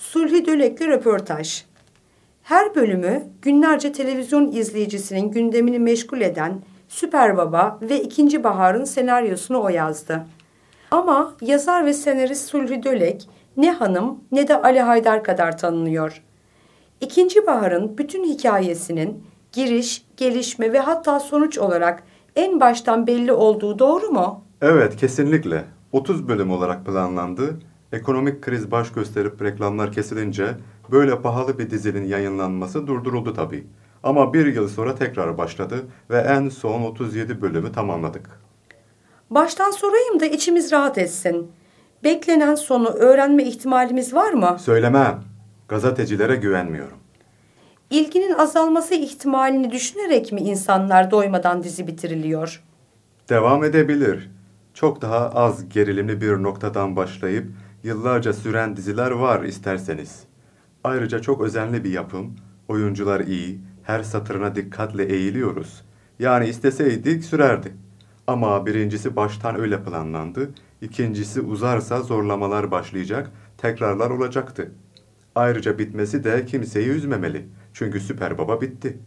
Sulhi Dölek'le röportaj. Her bölümü günlerce televizyon izleyicisinin gündemini meşgul eden Süper Baba ve İkinci Bahar'ın senaryosunu o yazdı. Ama yazar ve senarist Sulhi Dölek ne hanım ne de Ali Haydar kadar tanınıyor. İkinci Bahar'ın bütün hikayesinin giriş, gelişme ve hatta sonuç olarak en baştan belli olduğu doğru mu? Evet, kesinlikle. 30 bölüm olarak planlandı. Ekonomik kriz baş gösterip reklamlar kesilince böyle pahalı bir dizinin yayınlanması durduruldu tabii. Ama bir yıl sonra tekrar başladı ve en son 37 bölümü tamamladık. Baştan sorayım da içimiz rahat etsin. Beklenen sonu öğrenme ihtimalimiz var mı? Söylemem. Gazetecilere güvenmiyorum. İlginin azalması ihtimalini düşünerek mi insanlar doymadan dizi bitiriliyor? Devam edebilir. Çok daha az gerilimli bir noktadan başlayıp yıllarca süren diziler var isterseniz. Ayrıca çok özenli bir yapım, oyuncular iyi, her satırına dikkatle eğiliyoruz. Yani isteseydik sürerdi. Ama birincisi baştan öyle planlandı, ikincisi uzarsa zorlamalar başlayacak, tekrarlar olacaktı. Ayrıca bitmesi de kimseyi üzmemeli. Çünkü Süper Baba bitti.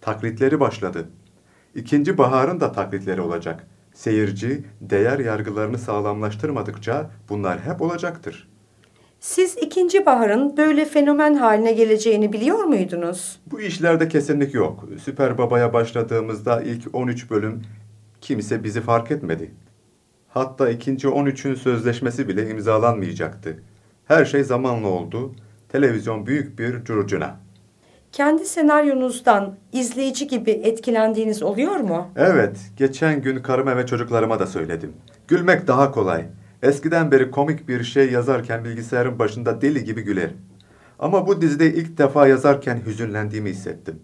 Taklitleri başladı. İkinci baharın da taklitleri olacak. Seyirci değer yargılarını sağlamlaştırmadıkça bunlar hep olacaktır. Siz ikinci baharın böyle fenomen haline geleceğini biliyor muydunuz? Bu işlerde kesinlik yok. Süper Baba'ya başladığımızda ilk 13 bölüm kimse bizi fark etmedi. Hatta ikinci 13'ün sözleşmesi bile imzalanmayacaktı. Her şey zamanla oldu. Televizyon büyük bir curcuna. Kendi senaryonuzdan izleyici gibi etkilendiğiniz oluyor mu? Evet, geçen gün karıma ve çocuklarıma da söyledim. Gülmek daha kolay. Eskiden beri komik bir şey yazarken bilgisayarın başında deli gibi gülerim. Ama bu dizide ilk defa yazarken hüzünlendiğimi hissettim.